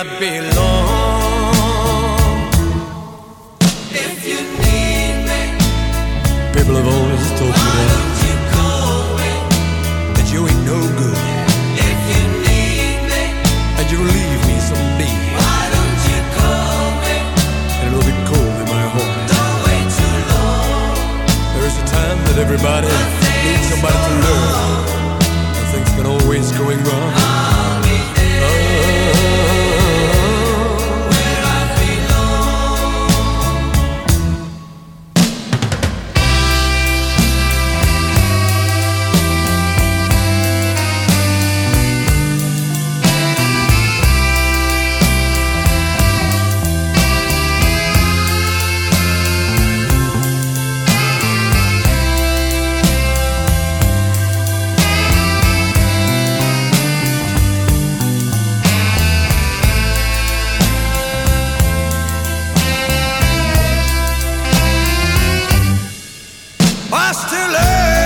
I belong. If you need me, people have always told me that. You that you ain't no good. You need leave me And it'll be cold in my heart. There is a time that everybody needs somebody to love. I still.